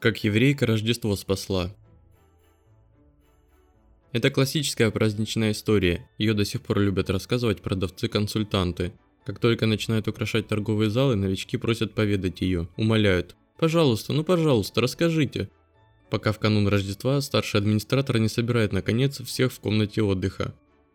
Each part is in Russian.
Как еврейка Рождество спасла. Это классическая праздничная история. Ее до сих пор любят рассказывать продавцы-консультанты. Как только начинают украшать торговые залы, новички просят поведать ее, умоляют: "Пожалуйста, ну пожалуйста, расскажите". Пока в канун Рождества старший администратор не собирает наконец всех в комнате отдыха.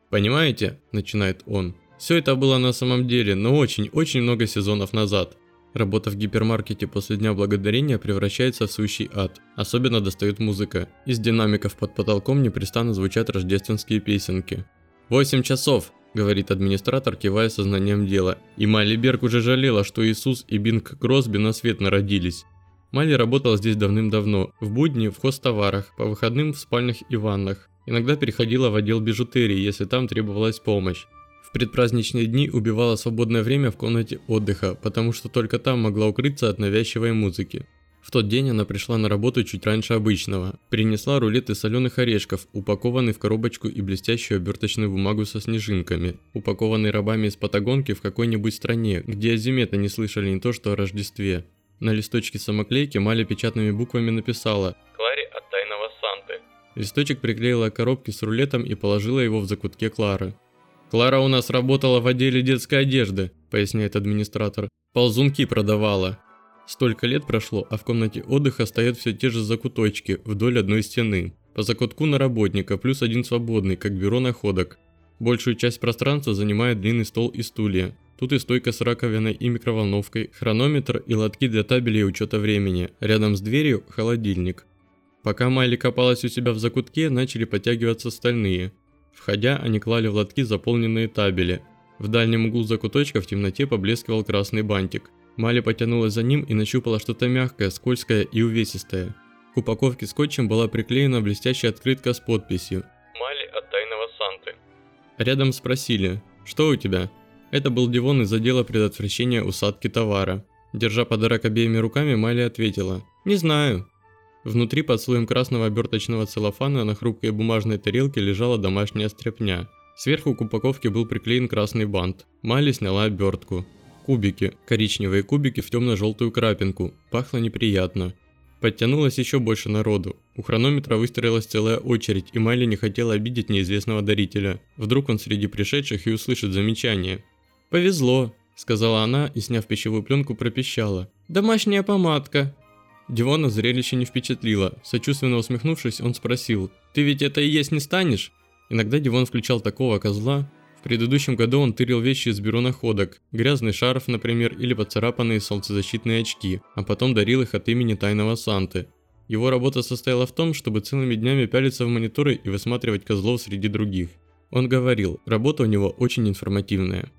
"Понимаете?" начинает он. Все это было на самом деле, но очень-очень много сезонов назад. Работа в гипермаркете после Дня Благодарения превращается в сущий ад. Особенно достает музыка. Из динамиков под потолком непрестанно звучат рождественские песенки. «Восемь часов!» – говорит администратор, кивая сознанием дела. И Майли Берг уже жалела, что Иисус и Бинг Кросби на свет народились. Майли работала здесь давным-давно, в будни в хозтоварах, по выходным в спальнях и ваннах. Иногда переходила в отдел бижутерии, если там требовалась помощь предпраздничные дни убивала свободное время в комнате отдыха, потому что только там могла укрыться от навязчивой музыки. В тот день она пришла на работу чуть раньше обычного. Принесла рулет из соленых орешков, упакованный в коробочку и блестящую оберточную бумагу со снежинками, упакованный рабами из Патагонки в какой-нибудь стране, где о зиме-то не слышали не то что о Рождестве. На листочке самоклейки Маля печатными буквами написала «Кларе от тайного Санты». Листочек приклеила к коробке с рулетом и положила его в закутке Клары. Клара у нас работала в отделе детской одежды, поясняет администратор. Ползунки продавала. Столько лет прошло, а в комнате отдыха стоят все те же закуточки вдоль одной стены. По закутку на работника, плюс один свободный, как бюро находок. Большую часть пространства занимает длинный стол и стулья. Тут и стойка с раковиной и микроволновкой, хронометр и лотки для табелей учета времени. Рядом с дверью холодильник. Пока Майли копалась у себя в закутке, начали подтягиваться остальные. Входя, они клали в лотки заполненные табели. В дальнем углу закуточка в темноте поблескивал красный бантик. Мали потянулась за ним и нащупала что-то мягкое, скользкое и увесистое. К упаковке скотчем была приклеена блестящая открытка с подписью «Мали от тайного Санты». Рядом спросили «Что у тебя?». Это был Дивон из отдела предотвращения усадки товара. Держа подарок обеими руками, Мали ответила «Не знаю, Внутри под слоем красного оберточного целлофана на хрупкой бумажной тарелке лежала домашняя стряпня. Сверху к упаковке был приклеен красный бант. Мали сняла обертку. Кубики, коричневые кубики в темно-желтую крапинку. Пахло неприятно. Подтянулось еще больше народу. У хронометра выстроилась целая очередь, и Майли не хотела обидеть неизвестного дарителя. Вдруг он среди пришедших и услышит замечание. «Повезло», – сказала она и, сняв пищевую пленку, пропищала. «Домашняя помадка». Дивона зрелище не впечатлило. Сочувственно усмехнувшись, он спросил, «Ты ведь это и есть не станешь?» Иногда Дивон включал такого козла. В предыдущем году он тырил вещи из бюро находок, грязный шарф, например, или поцарапанные солнцезащитные очки, а потом дарил их от имени Тайного Санты. Его работа состояла в том, чтобы целыми днями пялиться в мониторы и высматривать козлов среди других. Он говорил, работа у него очень информативная.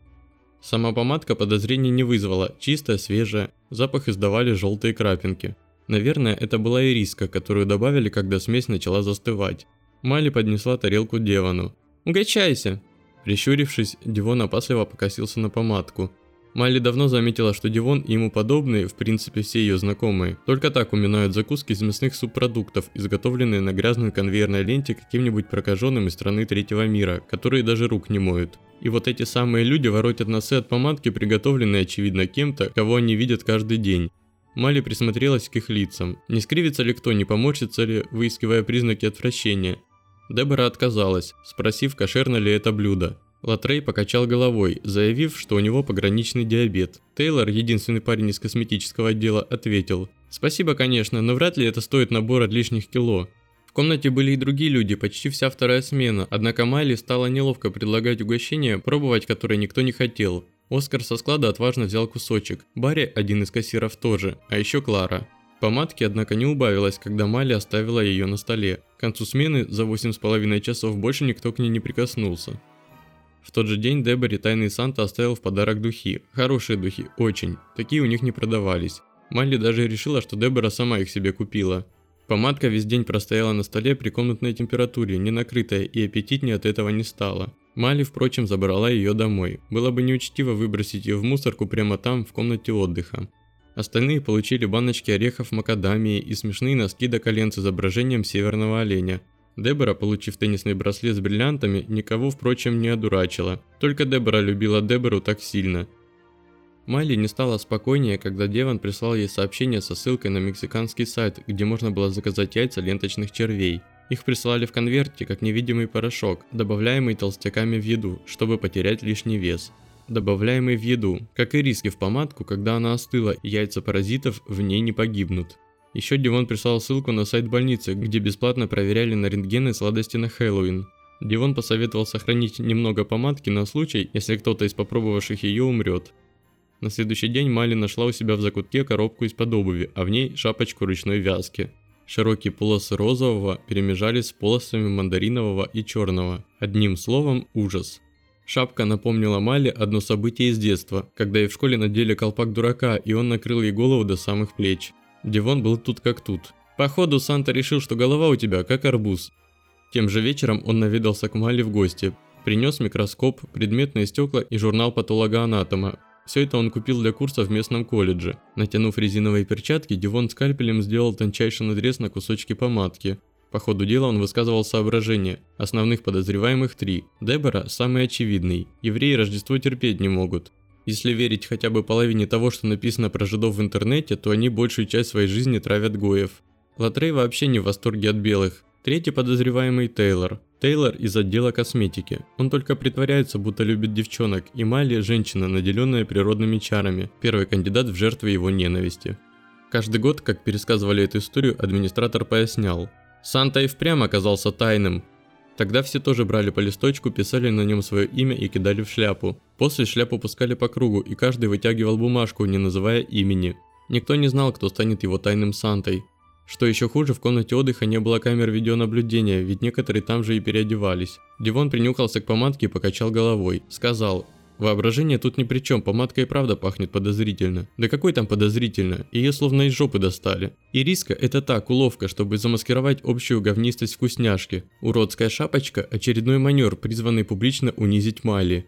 Сама помадка подозрений не вызвала, чистая, свежая, запах издавали желтые крапинки. Наверное, это была ириска, которую добавили, когда смесь начала застывать. Мали поднесла тарелку Девану. «Угощайся!» Прищурившись, Дивон опасливо покосился на помадку. Майли давно заметила, что Дивон и ему подобные, в принципе все ее знакомые, только так уминают закуски из мясных субпродуктов, изготовленные на грязной конвейерной ленте каким-нибудь прокаженным из страны третьего мира, которые даже рук не моют. И вот эти самые люди воротят носы от помадки, приготовленной очевидно кем-то, кого они видят каждый день. Мали присмотрелась к их лицам. Не скривится ли кто, не поморщится ли, выискивая признаки отвращения. Дебора отказалась, спросив, кошерно ли это блюдо. Латрей покачал головой, заявив, что у него пограничный диабет. Тейлор, единственный парень из косметического отдела, ответил. «Спасибо, конечно, но вряд ли это стоит набора лишних кило». В комнате были и другие люди, почти вся вторая смена, однако Майли стало неловко предлагать угощение, пробовать которое никто не хотел. Оскар со склада отважно взял кусочек, Барри, один из кассиров тоже, а еще Клара. Помадки, однако, не убавилось, когда Мали оставила ее на столе. К концу смены за 8,5 часов больше никто к ней не прикоснулся. В тот же день Деборе тайный Санта оставил в подарок духи. Хорошие духи, очень. Такие у них не продавались. Майли даже решила, что Дебора сама их себе купила. Помадка весь день простояла на столе при комнатной температуре, не накрытая, и аппетитнее от этого не стало. Мали, впрочем, забрала ее домой. Было бы неучтиво выбросить ее в мусорку прямо там, в комнате отдыха. Остальные получили баночки орехов макадамии и смешные носки до колен с изображением северного оленя. Дебора, получив теннисный браслет с бриллиантами, никого, впрочем, не одурачила. Только Дебора любила Дебору так сильно. Майли не стала спокойнее, когда Деван прислал ей сообщение со ссылкой на мексиканский сайт, где можно было заказать яйца ленточных червей. Их присылали в конверте, как невидимый порошок, добавляемый толстяками в еду, чтобы потерять лишний вес. Добавляемый в еду, как и риски в помадку, когда она остыла, яйца паразитов в ней не погибнут. Еще Дивон прислал ссылку на сайт больницы, где бесплатно проверяли на рентгены сладости на Хэллоуин. Дивон посоветовал сохранить немного помадки на случай, если кто-то из попробовавших ее умрет. На следующий день Мали нашла у себя в закутке коробку из-под обуви, а в ней шапочку ручной вязки. Широкие полосы розового перемежались с полосами мандаринового и черного. Одним словом, ужас. Шапка напомнила Мале одно событие из детства, когда ей в школе надели колпак дурака, и он накрыл ей голову до самых плеч. Дивон был тут как тут. Походу, Санта решил, что голова у тебя как арбуз. Тем же вечером он наведался к Мале в гости. Принес микроскоп, предметные стекла и журнал патологоанатома, все это он купил для курса в местном колледже. Натянув резиновые перчатки, Дивон скальпелем сделал тончайший надрез на кусочки помадки. По ходу дела он высказывал соображения. Основных подозреваемых три. Дебора – самый очевидный. Евреи Рождество терпеть не могут. Если верить хотя бы половине того, что написано про жидов в интернете, то они большую часть своей жизни травят гоев. Латрей вообще не в восторге от белых. Третий подозреваемый Тейлор. Тейлор из отдела косметики. Он только притворяется, будто любит девчонок, и Майли – женщина, наделенная природными чарами, первый кандидат в жертвы его ненависти. Каждый год, как пересказывали эту историю, администратор пояснял. Санта и впрямь оказался тайным. Тогда все тоже брали по листочку, писали на нем свое имя и кидали в шляпу. После шляпу пускали по кругу, и каждый вытягивал бумажку, не называя имени. Никто не знал, кто станет его тайным Сантой. Что еще хуже, в комнате отдыха не было камер видеонаблюдения, ведь некоторые там же и переодевались. Дивон принюхался к помадке и покачал головой. Сказал, Воображение тут ни при чем, помадка и правда пахнет подозрительно. Да какой там подозрительно, ее словно из жопы достали. И риска это так, уловка, чтобы замаскировать общую говнистость вкусняшки. Уродская шапочка – очередной манер, призванный публично унизить Мали.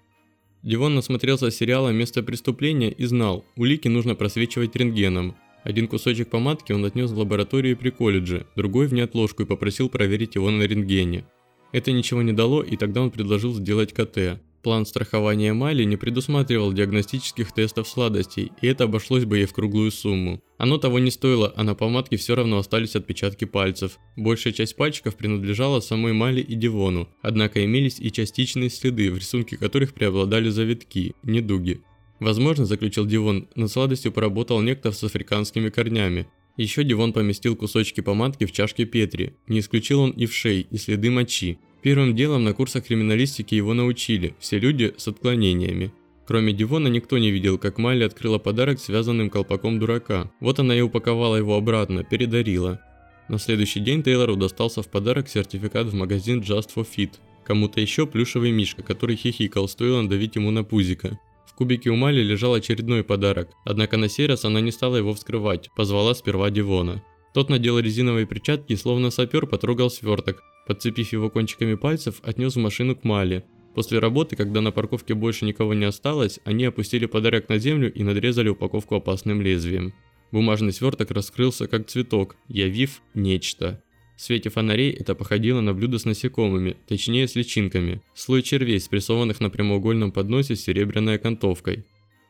Дивон насмотрелся сериала «Место преступления» и знал, улики нужно просвечивать рентгеном. Один кусочек помадки он отнес в лабораторию при колледже, другой в неотложку и попросил проверить его на рентгене. Это ничего не дало, и тогда он предложил сделать КТ. План страхования Майли не предусматривал диагностических тестов сладостей, и это обошлось бы ей в круглую сумму. Оно того не стоило, а на помадке все равно остались отпечатки пальцев. Большая часть пальчиков принадлежала самой Майли и Дивону, однако имелись и частичные следы, в рисунке которых преобладали завитки, недуги. Возможно, заключил Дивон, над сладостью поработал некто с африканскими корнями. Еще Дивон поместил кусочки помадки в чашке Петри. Не исключил он и в шей, и следы мочи. Первым делом на курсах криминалистики его научили, все люди с отклонениями. Кроме Дивона никто не видел, как Майли открыла подарок связанным колпаком дурака. Вот она и упаковала его обратно, передарила. На следующий день Тейлору достался в подарок сертификат в магазин Just for Fit. Кому-то еще плюшевый мишка, который хихикал, стоило надавить ему на пузико кубике у Мали лежал очередной подарок, однако на сей раз она не стала его вскрывать, позвала сперва Дивона. Тот надел резиновые перчатки и словно сапер потрогал сверток, подцепив его кончиками пальцев, отнес в машину к Мали. После работы, когда на парковке больше никого не осталось, они опустили подарок на землю и надрезали упаковку опасным лезвием. Бумажный сверток раскрылся как цветок, явив нечто. В свете фонарей это походило на блюдо с насекомыми, точнее с личинками. Слой червей, спрессованных на прямоугольном подносе с серебряной окантовкой.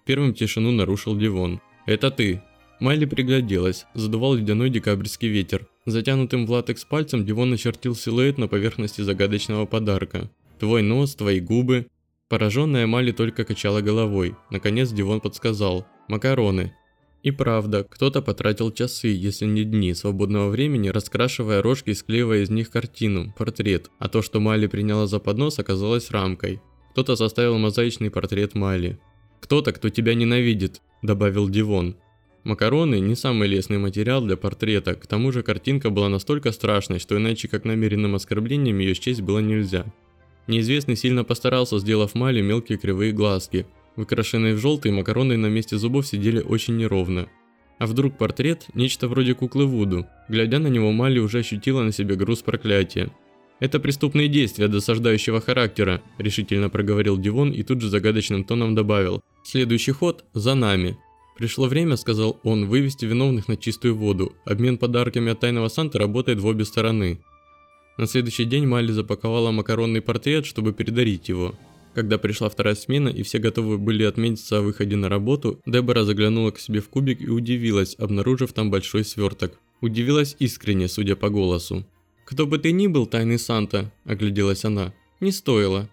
Первым тишину нарушил Дивон. «Это ты!» Майли пригляделась, задувал ледяной декабрьский ветер. Затянутым в латекс пальцем Дивон начертил силуэт на поверхности загадочного подарка. «Твой нос, твои губы...» Пораженная Майли только качала головой. Наконец Дивон подсказал. «Макароны. И правда, кто-то потратил часы, если не дни, свободного времени, раскрашивая рожки и склеивая из них картину, портрет, а то, что Мали приняла за поднос, оказалось рамкой. Кто-то составил мозаичный портрет Мали. «Кто-то, кто тебя ненавидит», – добавил Дивон. Макароны – не самый лестный материал для портрета, к тому же картинка была настолько страшной, что иначе как намеренным оскорблением ее счесть было нельзя. Неизвестный сильно постарался, сделав Мали мелкие кривые глазки – Выкрашенные в желтый, макароны на месте зубов сидели очень неровно. А вдруг портрет – нечто вроде куклы Вуду. Глядя на него, Мали уже ощутила на себе груз проклятия. «Это преступные действия досаждающего характера», – решительно проговорил Дивон и тут же загадочным тоном добавил. «Следующий ход – за нами». «Пришло время», – сказал он, – «вывести виновных на чистую воду. Обмен подарками от Тайного Санта работает в обе стороны». На следующий день Мали запаковала макаронный портрет, чтобы передарить его. Когда пришла вторая смена и все готовы были отметиться о выходе на работу, Дебора заглянула к себе в кубик и удивилась, обнаружив там большой сверток. Удивилась искренне, судя по голосу. «Кто бы ты ни был, тайный Санта», – огляделась она, – «не стоило».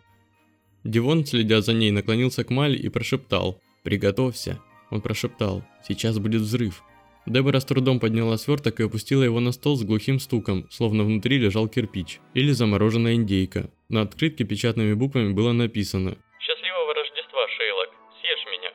Дивон, следя за ней, наклонился к Мали и прошептал «Приготовься». Он прошептал «Сейчас будет взрыв». Дебора с трудом подняла сверток и опустила его на стол с глухим стуком, словно внутри лежал кирпич или замороженная индейка. На открытке печатными буквами было написано «Счастливого Рождества, Шейлок! Съешь меня!».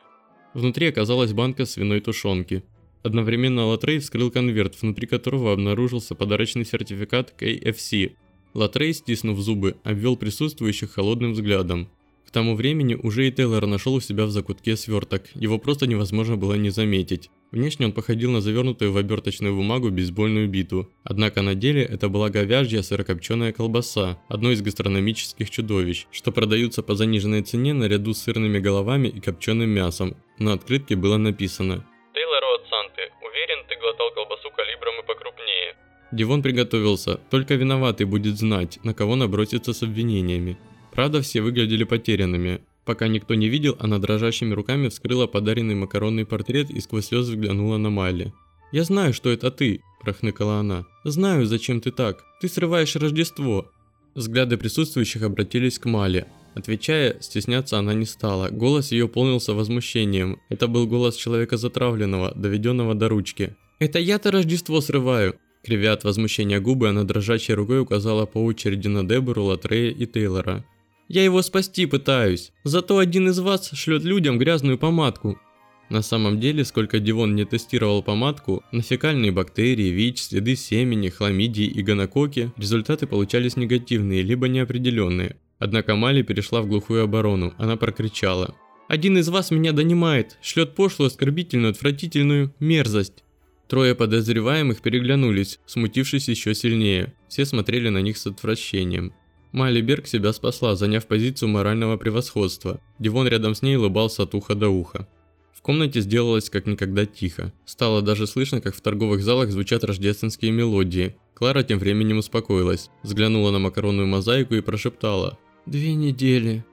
Внутри оказалась банка свиной тушенки. Одновременно Латрей вскрыл конверт, внутри которого обнаружился подарочный сертификат KFC. Латрей, стиснув зубы, обвел присутствующих холодным взглядом. К тому времени уже и Тейлор нашел у себя в закутке сверток, его просто невозможно было не заметить. Внешне он походил на завернутую в оберточную бумагу бейсбольную биту. Однако на деле это была говяжья сырокопченая колбаса, одно из гастрономических чудовищ, что продаются по заниженной цене наряду с сырными головами и копченым мясом. На открытке было написано Тейлору от Санты. Уверен, ты глотал колбасу калибром и покрупнее. Дивон приготовился, только виноватый будет знать, на кого наброситься с обвинениями. Правда, все выглядели потерянными. Пока никто не видел, она дрожащими руками вскрыла подаренный макаронный портрет и сквозь слезы взглянула на Майли. «Я знаю, что это ты», – прохныкала она. «Знаю, зачем ты так. Ты срываешь Рождество». Взгляды присутствующих обратились к Мале. Отвечая, стесняться она не стала. Голос ее полнился возмущением. Это был голос человека затравленного, доведенного до ручки. «Это я-то Рождество срываю!» Кривя от возмущения губы, она дрожащей рукой указала по очереди на Дебору, Латрея и Тейлора. Я его спасти пытаюсь. Зато один из вас шлет людям грязную помадку. На самом деле, сколько Дивон не тестировал помадку, на фекальные бактерии, ВИЧ, следы семени, хламидии и гонококи, результаты получались негативные, либо неопределенные. Однако Мали перешла в глухую оборону, она прокричала. «Один из вас меня донимает, шлет пошлую, оскорбительную, отвратительную мерзость». Трое подозреваемых переглянулись, смутившись еще сильнее. Все смотрели на них с отвращением. Майли Берг себя спасла, заняв позицию морального превосходства. Дивон рядом с ней улыбался от уха до уха. В комнате сделалось как никогда тихо. Стало даже слышно, как в торговых залах звучат рождественские мелодии. Клара тем временем успокоилась, взглянула на макаронную мозаику и прошептала «Две недели».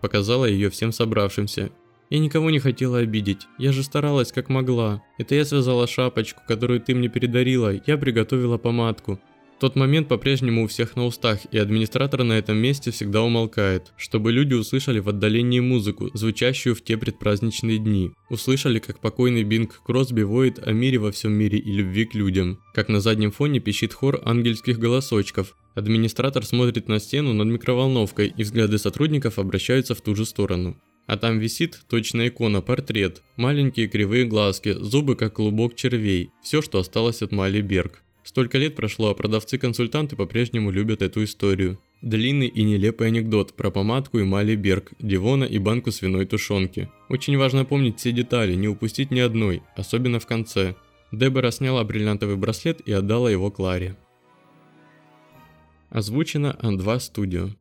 Показала ее всем собравшимся. Я никого не хотела обидеть, я же старалась как могла. Это я связала шапочку, которую ты мне передарила, я приготовила помадку. Тот момент по-прежнему у всех на устах, и администратор на этом месте всегда умолкает, чтобы люди услышали в отдалении музыку, звучащую в те предпраздничные дни. Услышали, как покойный Бинг Кросби воет о мире во всем мире и любви к людям. Как на заднем фоне пищит хор ангельских голосочков. Администратор смотрит на стену над микроволновкой, и взгляды сотрудников обращаются в ту же сторону. А там висит точная икона, портрет. Маленькие кривые глазки, зубы как клубок червей. Все, что осталось от Мали Берг. Столько лет прошло, а продавцы-консультанты по-прежнему любят эту историю. Длинный и нелепый анекдот про помадку и Мали Берг, Дивона и банку свиной тушенки. Очень важно помнить все детали, не упустить ни одной, особенно в конце. Дебора сняла бриллиантовый браслет и отдала его Кларе. Озвучено Ан2 Studio.